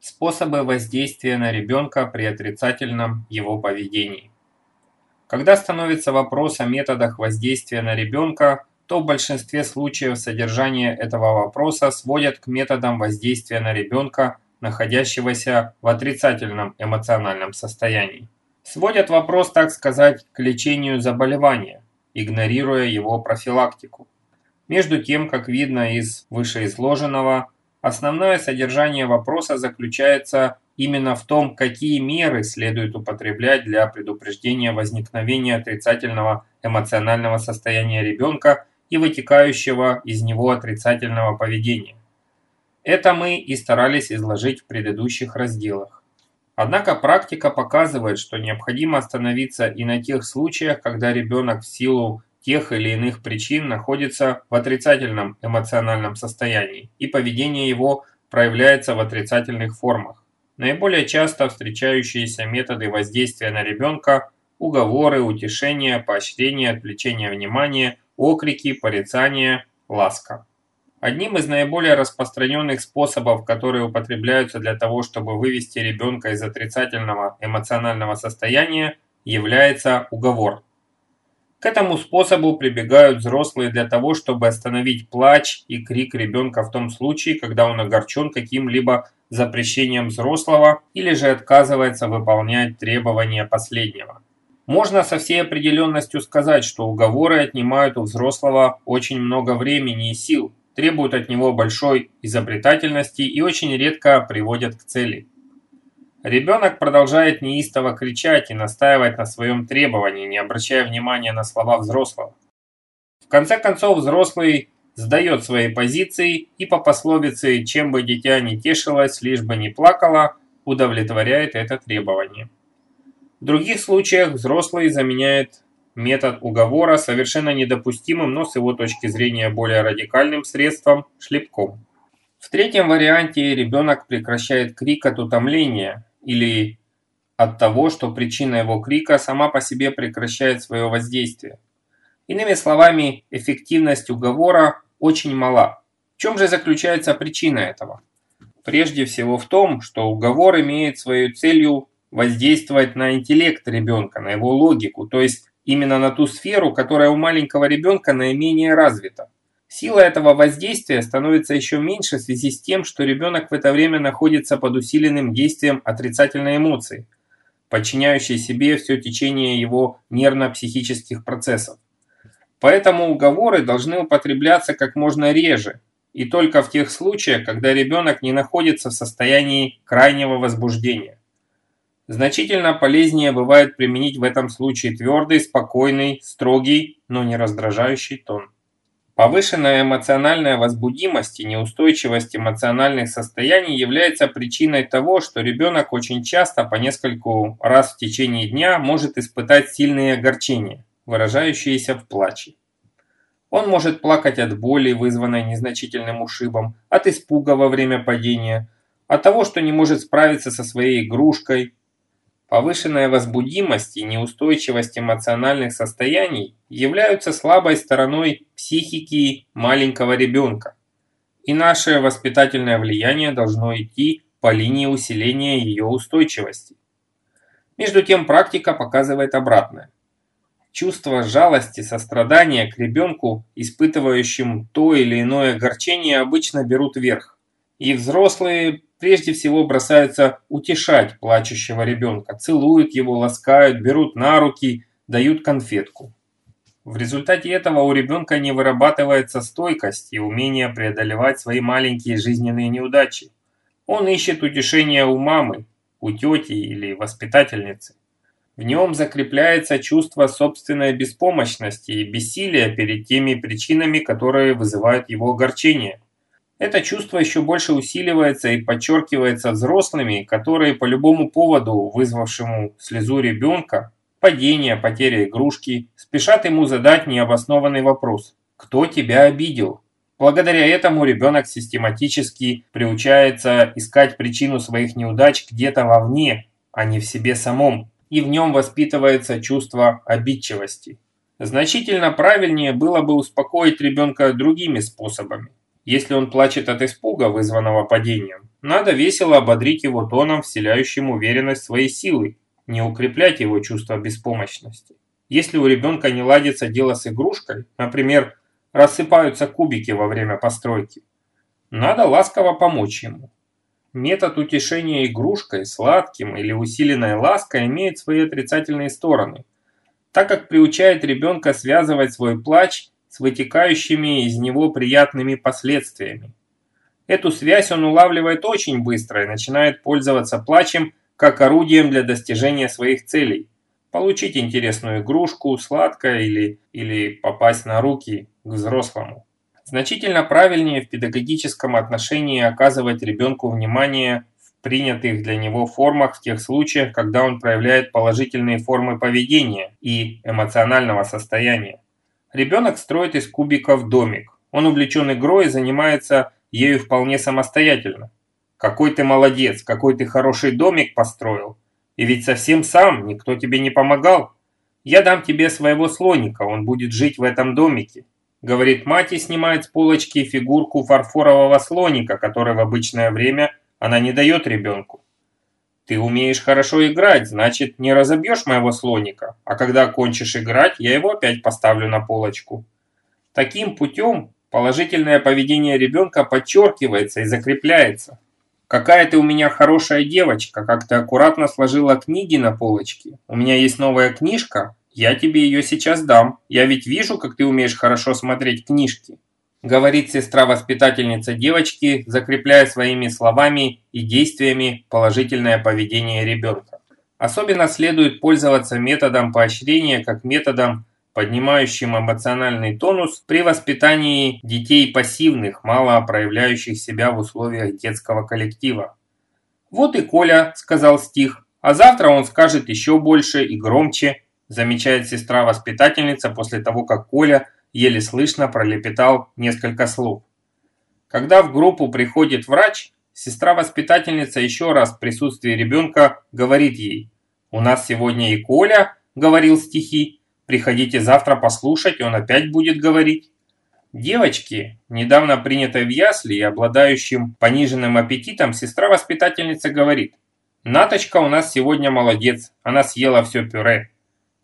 Способы воздействия на ребенка при отрицательном его поведении. Когда становится вопрос о методах воздействия на ребенка, то в большинстве случаев содержание этого вопроса сводят к методам воздействия на ребенка, находящегося в отрицательном эмоциональном состоянии. Сводят вопрос, так сказать, к лечению заболевания, игнорируя его профилактику. Между тем, как видно из вышеизложенного, Основное содержание вопроса заключается именно в том, какие меры следует употреблять для предупреждения возникновения отрицательного эмоционального состояния ребенка и вытекающего из него отрицательного поведения. Это мы и старались изложить в предыдущих разделах. Однако практика показывает, что необходимо остановиться и на тех случаях, когда ребенок в силу тех или иных причин находится в отрицательном эмоциональном состоянии, и поведение его проявляется в отрицательных формах. Наиболее часто встречающиеся методы воздействия на ребенка – уговоры, утешения, поощрение, отвлечение внимания, окрики, порицания, ласка. Одним из наиболее распространенных способов, которые употребляются для того, чтобы вывести ребенка из отрицательного эмоционального состояния, является уговор – к этому способу прибегают взрослые для того, чтобы остановить плач и крик ребенка в том случае, когда он огорчен каким-либо запрещением взрослого или же отказывается выполнять требования последнего. Можно со всей определенностью сказать, что уговоры отнимают у взрослого очень много времени и сил, требуют от него большой изобретательности и очень редко приводят к цели. Ребенок продолжает неистово кричать и настаивать на своем требовании, не обращая внимания на слова взрослого. В конце концов, взрослый сдает свои позиции и по пословице «чем бы дитя не тешилось, лишь бы не плакало» удовлетворяет это требование. В других случаях взрослый заменяет метод уговора совершенно недопустимым, но с его точки зрения более радикальным средством – шлепком. В третьем варианте ребенок прекращает крик от утомления, или от того, что причина его крика сама по себе прекращает свое воздействие. Иными словами, эффективность уговора очень мала. В чем же заключается причина этого? Прежде всего в том, что уговор имеет свою целью воздействовать на интеллект ребенка, на его логику, то есть именно на ту сферу, которая у маленького ребенка наименее развита. Сила этого воздействия становится еще меньше в связи с тем, что ребенок в это время находится под усиленным действием отрицательной эмоции, подчиняющей себе все течение его нервно-психических процессов. Поэтому уговоры должны употребляться как можно реже, и только в тех случаях, когда ребенок не находится в состоянии крайнего возбуждения. Значительно полезнее бывает применить в этом случае твердый, спокойный, строгий, но не раздражающий тон. Повышенная эмоциональная возбудимость и неустойчивость эмоциональных состояний является причиной того, что ребенок очень часто по нескольку раз в течение дня может испытать сильные огорчения, выражающиеся в плаче. Он может плакать от боли, вызванной незначительным ушибом, от испуга во время падения, от того, что не может справиться со своей игрушкой, Повышенная возбудимость и неустойчивость эмоциональных состояний являются слабой стороной психики маленького ребенка, и наше воспитательное влияние должно идти по линии усиления ее устойчивости. Между тем практика показывает обратное. Чувство жалости, сострадания к ребенку, испытывающему то или иное огорчение, обычно берут верх, и взрослые прежде всего бросаются утешать плачущего ребенка, целуют его, ласкают, берут на руки, дают конфетку. В результате этого у ребенка не вырабатывается стойкость и умение преодолевать свои маленькие жизненные неудачи. Он ищет утешения у мамы, у тети или воспитательницы. В нем закрепляется чувство собственной беспомощности и бессилия перед теми причинами, которые вызывают его огорчение. Это чувство еще больше усиливается и подчеркивается взрослыми, которые по любому поводу, вызвавшему слезу ребенка, падение, потеря игрушки, спешат ему задать необоснованный вопрос «Кто тебя обидел?». Благодаря этому ребенок систематически приучается искать причину своих неудач где-то вовне, а не в себе самом, и в нем воспитывается чувство обидчивости. Значительно правильнее было бы успокоить ребенка другими способами. Если он плачет от испуга, вызванного падением, надо весело ободрить его тоном, вселяющим уверенность своей силы, не укреплять его чувство беспомощности. Если у ребенка не ладится дело с игрушкой, например, рассыпаются кубики во время постройки, надо ласково помочь ему. Метод утешения игрушкой, сладким или усиленной лаской имеет свои отрицательные стороны, так как приучает ребенка связывать свой плач с вытекающими из него приятными последствиями. Эту связь он улавливает очень быстро и начинает пользоваться плачем как орудием для достижения своих целей. Получить интересную игрушку, сладкое или, или попасть на руки к взрослому. Значительно правильнее в педагогическом отношении оказывать ребенку внимание в принятых для него формах в тех случаях, когда он проявляет положительные формы поведения и эмоционального состояния. Ребенок строит из кубиков домик. Он увлечен игрой и занимается ею вполне самостоятельно. Какой ты молодец, какой ты хороший домик построил. И ведь совсем сам, никто тебе не помогал. Я дам тебе своего слоника, он будет жить в этом домике. Говорит мать и снимает с полочки фигурку фарфорового слоника, который в обычное время она не дает ребенку. Ты умеешь хорошо играть, значит не разобьешь моего слоника, а когда кончишь играть, я его опять поставлю на полочку. Таким путем положительное поведение ребенка подчеркивается и закрепляется. Какая ты у меня хорошая девочка, как ты аккуратно сложила книги на полочке. У меня есть новая книжка, я тебе ее сейчас дам. Я ведь вижу, как ты умеешь хорошо смотреть книжки. Говорит сестра-воспитательница девочки, закрепляя своими словами и действиями положительное поведение ребенка. Особенно следует пользоваться методом поощрения как методом, поднимающим эмоциональный тонус при воспитании детей пассивных, мало проявляющих себя в условиях детского коллектива. «Вот и Коля», – сказал стих, – «а завтра он скажет еще больше и громче, замечает сестра-воспитательница после того, как Коля еле слышно пролепетал несколько слов. Когда в группу приходит врач, сестра-воспитательница еще раз в присутствии ребенка говорит ей «У нас сегодня и Коля говорил стихи, приходите завтра послушать, он опять будет говорить». Девочки, недавно принятой в ясли и обладающим пониженным аппетитом, сестра-воспитательница говорит «Наточка у нас сегодня молодец, она съела все пюре».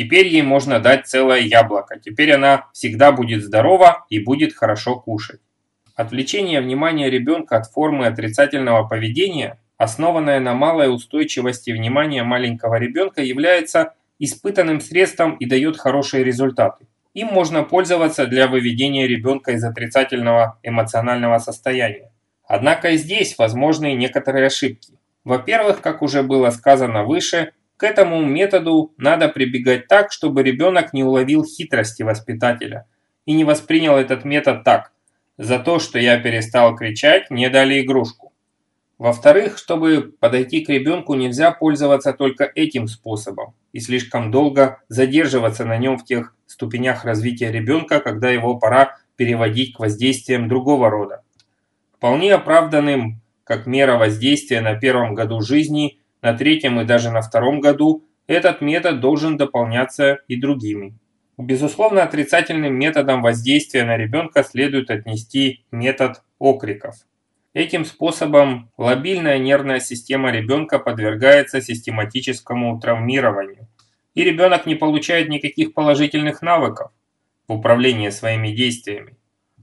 Теперь ей можно дать целое яблоко. Теперь она всегда будет здорова и будет хорошо кушать. Отвлечение внимания ребенка от формы отрицательного поведения, основанное на малой устойчивости внимания маленького ребенка, является испытанным средством и дает хорошие результаты. Им можно пользоваться для выведения ребенка из отрицательного эмоционального состояния. Однако и здесь возможны некоторые ошибки. Во-первых, как уже было сказано выше, к этому методу надо прибегать так, чтобы ребенок не уловил хитрости воспитателя и не воспринял этот метод так. За то, что я перестал кричать, мне дали игрушку. Во-вторых, чтобы подойти к ребенку, нельзя пользоваться только этим способом и слишком долго задерживаться на нем в тех ступенях развития ребенка, когда его пора переводить к воздействиям другого рода. Вполне оправданным, как мера воздействия на первом году жизни, на третьем и даже на втором году этот метод должен дополняться и другими. Безусловно, отрицательным методом воздействия на ребенка следует отнести метод окриков. Этим способом лобильная нервная система ребенка подвергается систематическому травмированию, и ребенок не получает никаких положительных навыков в управлении своими действиями.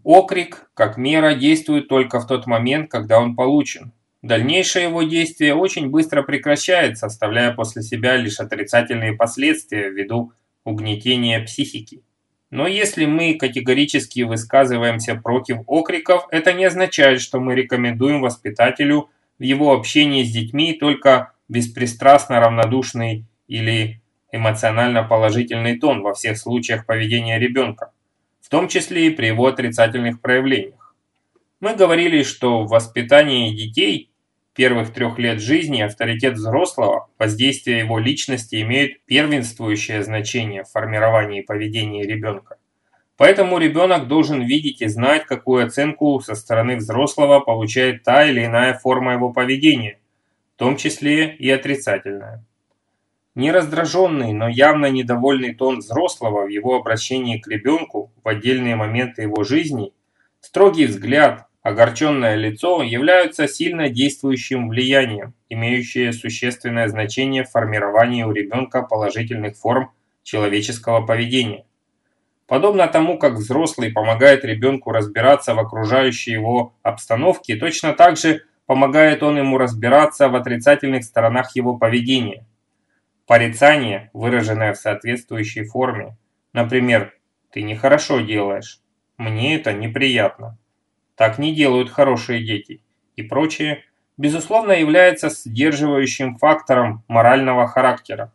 Окрик, как мера, действует только в тот момент, когда он получен. Дальнейшее его действие очень быстро прекращается, оставляя после себя лишь отрицательные последствия ввиду угнетения психики. Но если мы категорически высказываемся против окриков, это не означает, что мы рекомендуем воспитателю в его общении с детьми только беспристрастно равнодушный или эмоционально положительный тон во всех случаях поведения ребенка, в том числе и при его отрицательных проявлениях. Мы говорили, что в воспитании детей первых трех лет жизни авторитет взрослого, воздействие его личности имеют первенствующее значение в формировании поведения ребенка. Поэтому ребенок должен видеть и знать, какую оценку со стороны взрослого получает та или иная форма его поведения, в том числе и отрицательная. Нераздраженный, но явно недовольный тон взрослого в его обращении к ребенку в отдельные моменты его жизни, строгий взгляд, огорченное лицо являются сильно действующим влиянием, имеющее существенное значение в формировании у ребенка положительных форм человеческого поведения. Подобно тому, как взрослый помогает ребенку разбираться в окружающей его обстановке, точно так же помогает он ему разбираться в отрицательных сторонах его поведения. Порицание, выраженное в соответствующей форме, например, «ты нехорошо делаешь», «мне это неприятно», «так не делают хорошие дети» и прочее, безусловно является сдерживающим фактором морального характера.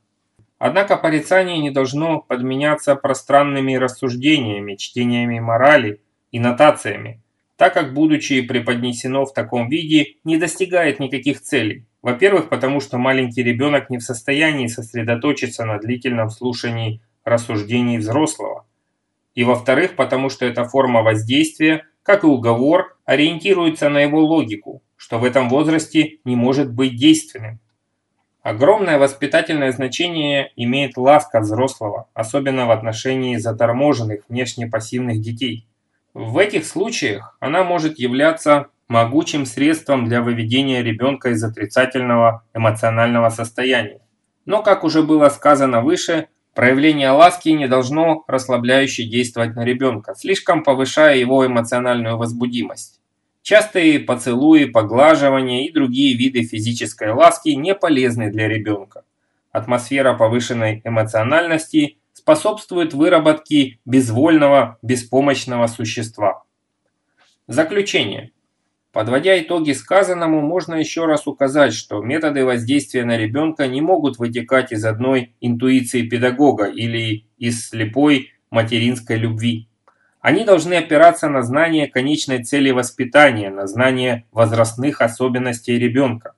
Однако порицание не должно подменяться пространными рассуждениями, чтениями морали и нотациями, так как, будучи преподнесено в таком виде, не достигает никаких целей. Во-первых, потому что маленький ребенок не в состоянии сосредоточиться на длительном слушании рассуждений взрослого. И во-вторых, потому что эта форма воздействия, как и уговор, ориентируется на его логику, что в этом возрасте не может быть действенным. Огромное воспитательное значение имеет ласка взрослого, особенно в отношении заторможенных, внешне пассивных детей. В этих случаях она может являться могучим средством для выведения ребенка из отрицательного эмоционального состояния. Но, как уже было сказано выше, проявление ласки не должно расслабляюще действовать на ребенка, слишком повышая его эмоциональную возбудимость. Частые поцелуи, поглаживания и другие виды физической ласки не полезны для ребенка. Атмосфера повышенной эмоциональности способствует выработке безвольного, беспомощного существа. Заключение. Подводя итоги сказанному, можно еще раз указать, что методы воздействия на ребенка не могут вытекать из одной интуиции педагога или из слепой материнской любви. Они должны опираться на знание конечной цели воспитания, на знание возрастных особенностей ребенка.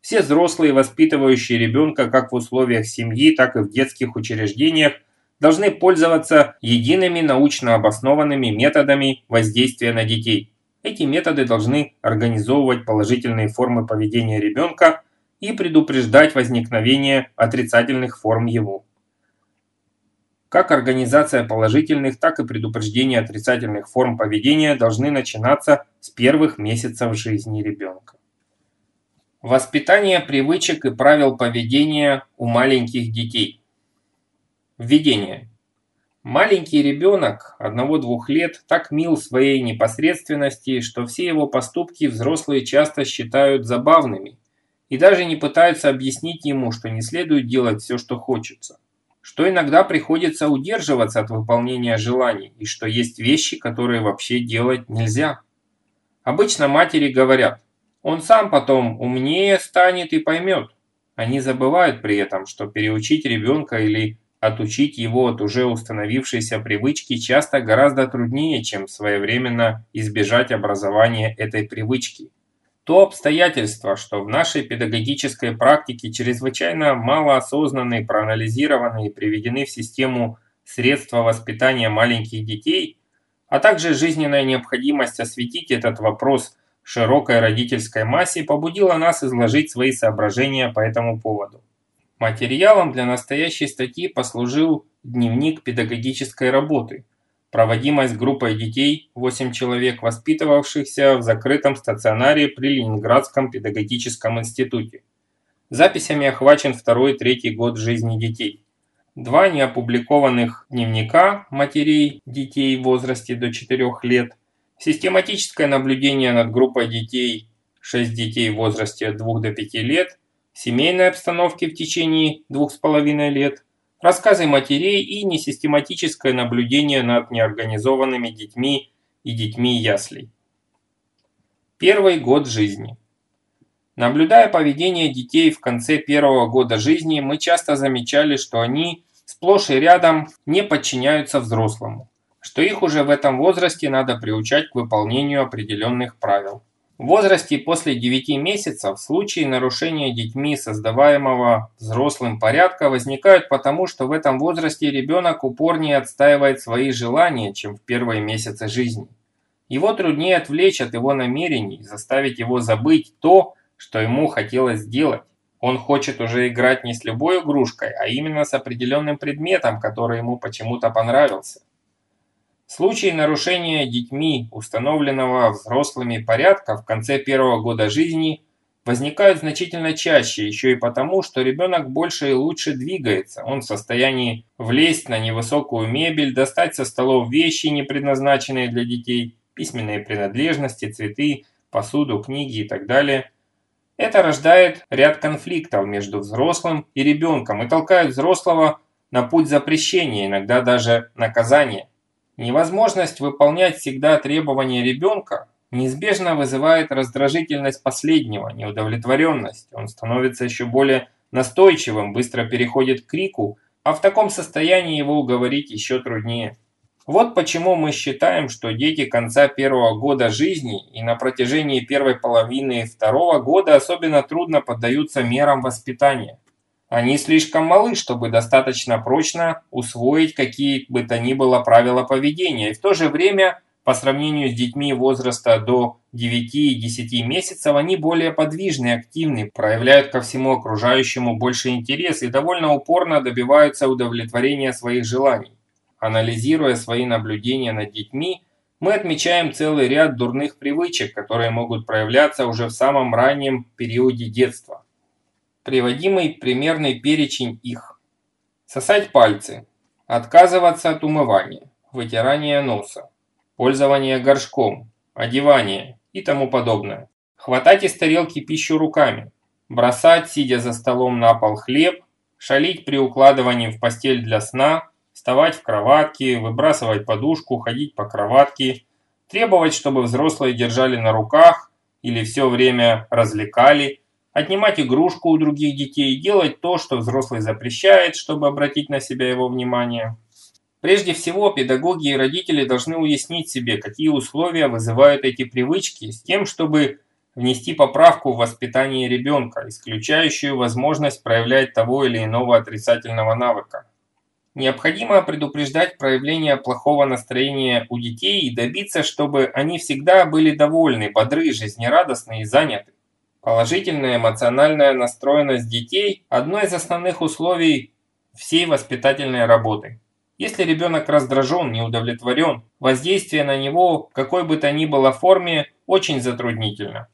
Все взрослые, воспитывающие ребенка как в условиях семьи, так и в детских учреждениях, должны пользоваться едиными научно обоснованными методами воздействия на детей. Эти методы должны организовывать положительные формы поведения ребенка и предупреждать возникновение отрицательных форм его. Как организация положительных, так и предупреждение отрицательных форм поведения должны начинаться с первых месяцев жизни ребенка. Воспитание привычек и правил поведения у маленьких детей. Введение. Маленький ребенок одного-двух лет так мил своей непосредственности, что все его поступки взрослые часто считают забавными и даже не пытаются объяснить ему, что не следует делать все, что хочется что иногда приходится удерживаться от выполнения желаний и что есть вещи, которые вообще делать нельзя. Обычно матери говорят, он сам потом умнее станет и поймет. Они забывают при этом, что переучить ребенка или отучить его от уже установившейся привычки часто гораздо труднее, чем своевременно избежать образования этой привычки. То обстоятельство, что в нашей педагогической практике чрезвычайно мало осознаны, проанализированы и приведены в систему средства воспитания маленьких детей, а также жизненная необходимость осветить этот вопрос широкой родительской массе побудила нас изложить свои соображения по этому поводу. Материалом для настоящей статьи послужил дневник педагогической работы – проводимой с группой детей, 8 человек, воспитывавшихся в закрытом стационаре при Ленинградском педагогическом институте. Записями охвачен второй и третий год жизни детей. Два неопубликованных дневника матерей детей в возрасте до 4 лет, систематическое наблюдение над группой детей, 6 детей в возрасте от 2 до 5 лет, семейной обстановки в течение 2,5 лет, рассказы матерей и несистематическое наблюдение над неорганизованными детьми и детьми яслей. Первый год жизни. Наблюдая поведение детей в конце первого года жизни, мы часто замечали, что они сплошь и рядом не подчиняются взрослому, что их уже в этом возрасте надо приучать к выполнению определенных правил. В возрасте после 9 месяцев случаи нарушения детьми создаваемого взрослым порядка возникают потому, что в этом возрасте ребенок упорнее отстаивает свои желания, чем в первые месяцы жизни. Его труднее отвлечь от его намерений, заставить его забыть то, что ему хотелось сделать. Он хочет уже играть не с любой игрушкой, а именно с определенным предметом, который ему почему-то понравился. Случаи нарушения детьми установленного взрослыми порядка в конце первого года жизни возникают значительно чаще, еще и потому, что ребенок больше и лучше двигается. Он в состоянии влезть на невысокую мебель, достать со столов вещи, не предназначенные для детей, письменные принадлежности, цветы, посуду, книги и так далее. Это рождает ряд конфликтов между взрослым и ребенком и толкает взрослого на путь запрещения, иногда даже наказания. Невозможность выполнять всегда требования ребенка неизбежно вызывает раздражительность последнего, неудовлетворенность. Он становится еще более настойчивым, быстро переходит к крику, а в таком состоянии его уговорить еще труднее. Вот почему мы считаем, что дети конца первого года жизни и на протяжении первой половины второго года особенно трудно поддаются мерам воспитания. Они слишком малы, чтобы достаточно прочно усвоить какие бы то ни было правила поведения, и в то же время по сравнению с детьми возраста до 9-10 месяцев они более подвижны и активны, проявляют ко всему окружающему больше интерес и довольно упорно добиваются удовлетворения своих желаний. Анализируя свои наблюдения над детьми, мы отмечаем целый ряд дурных привычек, которые могут проявляться уже в самом раннем периоде детства. Приводимый примерный перечень их. Сосать пальцы. Отказываться от умывания. Вытирание носа пользование горшком, одевание и тому подобное. Хватать из тарелки пищу руками, бросать, сидя за столом на пол хлеб, шалить при укладывании в постель для сна, вставать в кроватке, выбрасывать подушку, ходить по кроватке, требовать, чтобы взрослые держали на руках или все время развлекали, отнимать игрушку у других детей, делать то, что взрослый запрещает, чтобы обратить на себя его внимание. Прежде всего, педагоги и родители должны уяснить себе, какие условия вызывают эти привычки, с тем, чтобы внести поправку в воспитание ребенка, исключающую возможность проявлять того или иного отрицательного навыка. Необходимо предупреждать проявление плохого настроения у детей и добиться, чтобы они всегда были довольны, бодры, жизнерадостны и заняты. Положительная эмоциональная настроенность детей – одно из основных условий всей воспитательной работы. Если ребенок раздражен, не удовлетворен, воздействие на него, какой бы то ни было форме, очень затруднительно.